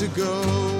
to go.